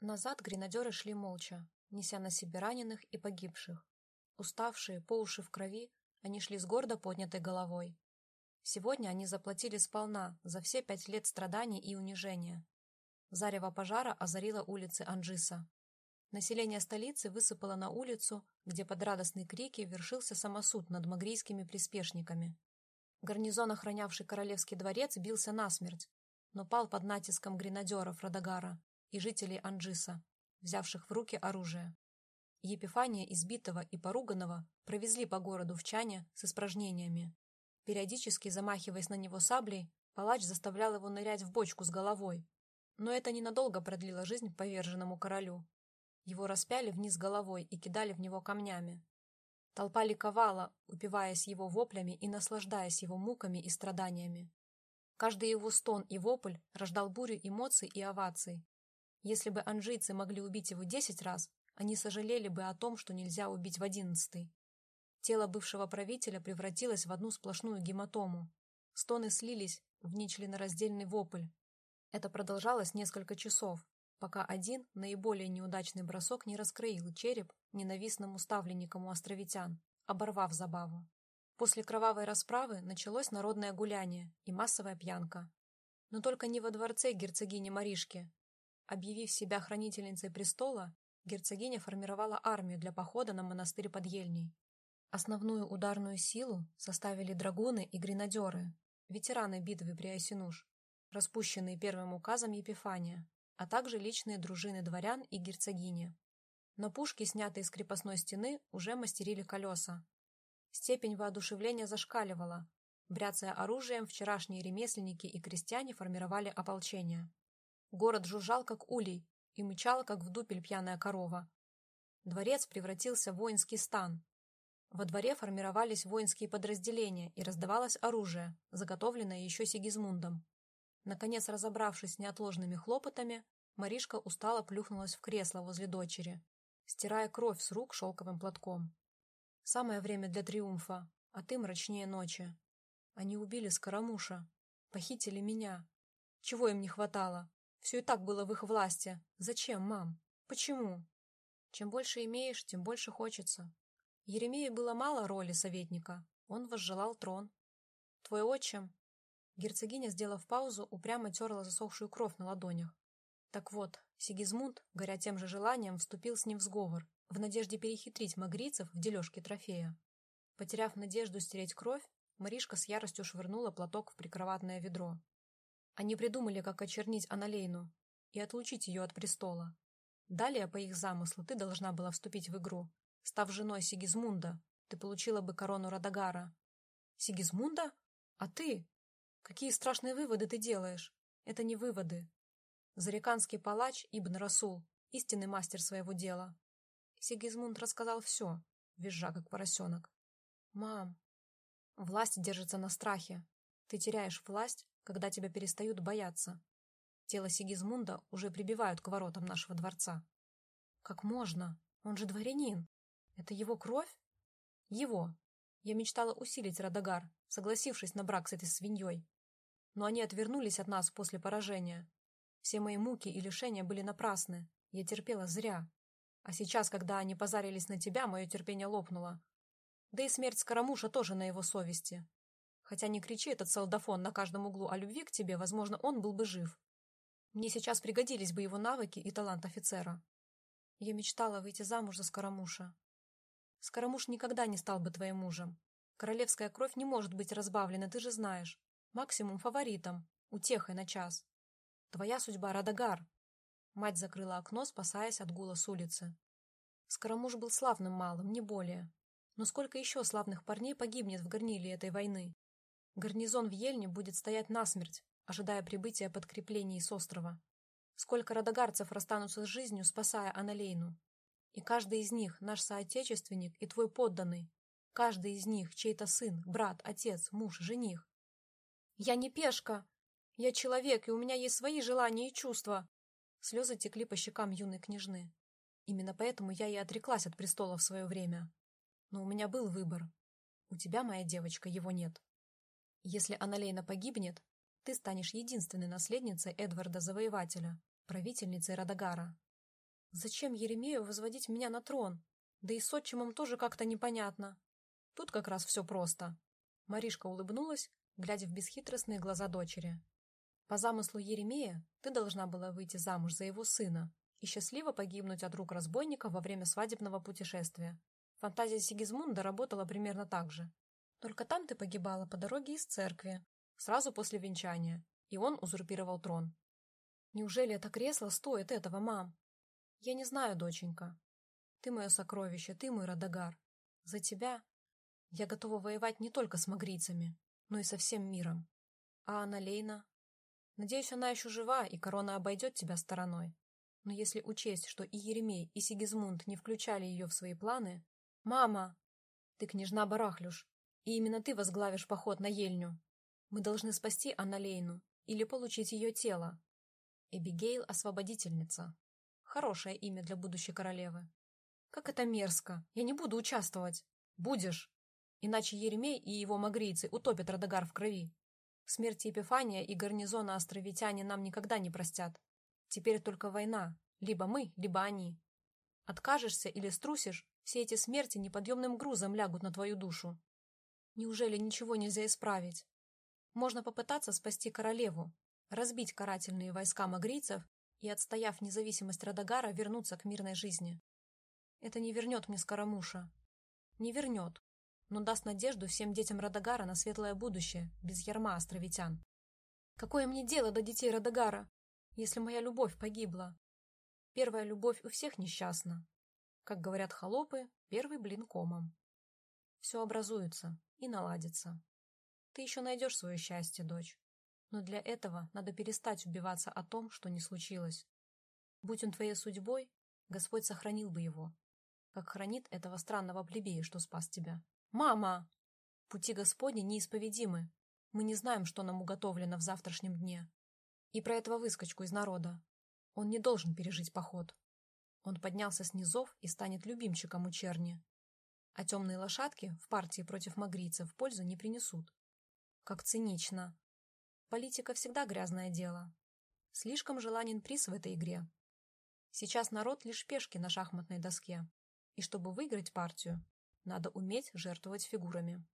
Назад гренадеры шли молча, неся на себе раненых и погибших. Уставшие, по уши в крови, они шли с гордо поднятой головой. Сегодня они заплатили сполна за все пять лет страданий и унижения. Зарево пожара озарило улицы Анжиса. Население столицы высыпало на улицу, где под радостные крики вершился самосуд над магрийскими приспешниками. Гарнизон, охранявший королевский дворец, бился насмерть, но пал под натиском гренадеров Радагара и жителей Анжиса, взявших в руки оружие. Епифания, избитого и поруганного, провезли по городу в чане с испражнениями. Периодически замахиваясь на него саблей, палач заставлял его нырять в бочку с головой. Но это ненадолго продлило жизнь поверженному королю. Его распяли вниз головой и кидали в него камнями. Толпа ликовала, упиваясь его воплями и наслаждаясь его муками и страданиями. Каждый его стон и вопль рождал бурю эмоций и оваций. Если бы анжийцы могли убить его десять раз, они сожалели бы о том, что нельзя убить в одиннадцатый. Тело бывшего правителя превратилось в одну сплошную гематому. Стоны слились в нечленораздельный вопль. Это продолжалось несколько часов, пока один, наиболее неудачный бросок не раскроил череп ненавистному ставленникому островитян, оборвав забаву. После кровавой расправы началось народное гуляние и массовая пьянка. Но только не во дворце герцогини Маришки. Объявив себя хранительницей престола, герцогиня формировала армию для похода на монастырь под Ельней. Основную ударную силу составили драгуны и гренадеры, ветераны битвы при Айсинуш, распущенные первым указом Епифания, а также личные дружины дворян и герцогини. На пушки, снятые с крепостной стены, уже мастерили колеса. Степень воодушевления зашкаливала. Бряцая оружием, вчерашние ремесленники и крестьяне формировали ополчение. Город жужжал, как улей, и мычал, как в дупель пьяная корова. Дворец превратился в воинский стан. Во дворе формировались воинские подразделения и раздавалось оружие, заготовленное еще Сигизмундом. Наконец, разобравшись с неотложными хлопотами, Маришка устало плюхнулась в кресло возле дочери, стирая кровь с рук шелковым платком. Самое время для триумфа, а ты мрачнее ночи. Они убили Скоромуша, похитили меня. Чего им не хватало? Все и так было в их власти. Зачем, мам? Почему? Чем больше имеешь, тем больше хочется. Еремею было мало роли советника. Он возжелал трон. Твой отчим, Герцогиня, сделав паузу, упрямо терла засохшую кровь на ладонях. Так вот, Сигизмунд, горя тем же желанием, вступил с ним в сговор, в надежде перехитрить магрицев в дележке трофея. Потеряв надежду стереть кровь, Маришка с яростью швырнула платок в прикроватное ведро. Они придумали, как очернить Аналейну и отлучить ее от престола. Далее, по их замыслу, ты должна была вступить в игру. Став женой Сигизмунда, ты получила бы корону Радагара. Сигизмунда? А ты? Какие страшные выводы ты делаешь? Это не выводы. Зареканский палач Ибн Расул, истинный мастер своего дела. Сигизмунд рассказал все, визжа как поросенок. Мам, власть держится на страхе. Ты теряешь власть, когда тебя перестают бояться. Тело Сигизмунда уже прибивают к воротам нашего дворца. Как можно? Он же дворянин. Это его кровь? Его. Я мечтала усилить Радагар, согласившись на брак с этой свиньей но они отвернулись от нас после поражения. Все мои муки и лишения были напрасны. Я терпела зря. А сейчас, когда они позарились на тебя, мое терпение лопнуло. Да и смерть Скоромуша тоже на его совести. Хотя не кричи этот солдафон на каждом углу о любви к тебе, возможно, он был бы жив. Мне сейчас пригодились бы его навыки и талант офицера. Я мечтала выйти замуж за Скоромуша. Скоромуш никогда не стал бы твоим мужем. Королевская кровь не может быть разбавлена, ты же знаешь. Максимум фаворитом, утехой на час. Твоя судьба, Радагар. Мать закрыла окно, спасаясь от гула с улицы. Скоромуш был славным малым, не более. Но сколько еще славных парней погибнет в горниле этой войны? Гарнизон в Ельне будет стоять насмерть, ожидая прибытия подкреплений с острова. Сколько радагарцев расстанутся с жизнью, спасая Аналейну. И каждый из них наш соотечественник и твой подданный. Каждый из них чей-то сын, брат, отец, муж, жених. Я не пешка. Я человек, и у меня есть свои желания и чувства. Слезы текли по щекам юной княжны. Именно поэтому я и отреклась от престола в свое время. Но у меня был выбор. У тебя, моя девочка, его нет. Если Аналейна погибнет, ты станешь единственной наследницей Эдварда Завоевателя, правительницей Радагара. Зачем Еремею возводить меня на трон? Да и с отчимом тоже как-то непонятно. Тут как раз все просто. Маришка улыбнулась, глядя в бесхитростные глаза дочери. По замыслу Еремея ты должна была выйти замуж за его сына и счастливо погибнуть от рук разбойника во время свадебного путешествия. Фантазия Сигизмунда работала примерно так же. Только там ты погибала по дороге из церкви, сразу после венчания, и он узурпировал трон. Неужели это кресло стоит этого, мам? Я не знаю, доченька. Ты мое сокровище, ты мой Радагар. За тебя я готова воевать не только с магрийцами, но и со всем миром. А Анна Лейна? Надеюсь, она еще жива, и корона обойдет тебя стороной. Но если учесть, что и Еремей, и Сигизмунд не включали ее в свои планы... Мама! Ты княжна Барахлюш, и именно ты возглавишь поход на Ельню. Мы должны спасти Аналейну или получить ее тело. Эбигейл — освободительница. Хорошее имя для будущей королевы. Как это мерзко! Я не буду участвовать. Будешь. Иначе Еремей и его магрийцы утопят Радагар в крови. Смерти Епифания и гарнизона островитяне нам никогда не простят. Теперь только война. Либо мы, либо они. Откажешься или струсишь, все эти смерти неподъемным грузом лягут на твою душу. Неужели ничего нельзя исправить? Можно попытаться спасти королеву, разбить карательные войска магрийцев и, отстояв независимость Радагара, вернуться к мирной жизни. Это не вернет мне Скоромуша. Не вернет, но даст надежду всем детям Радагара на светлое будущее, без ярма островитян. Какое мне дело до детей Радагара, если моя любовь погибла? Первая любовь у всех несчастна. Как говорят холопы, первый блин комом. Все образуется и наладится. Ты еще найдешь свое счастье, дочь. Но для этого надо перестать убиваться о том, что не случилось. Будь он твоей судьбой, Господь сохранил бы его, как хранит этого странного плебея, что спас тебя. «Мама!» Пути Господни неисповедимы. Мы не знаем, что нам уготовлено в завтрашнем дне. И про этого выскочку из народа. Он не должен пережить поход. Он поднялся с низов и станет любимчиком у черни. А темные лошадки в партии против магрийцев пользу не принесут. Как цинично. Политика всегда грязное дело. Слишком желанен приз в этой игре. Сейчас народ лишь пешки на шахматной доске. И чтобы выиграть партию, надо уметь жертвовать фигурами.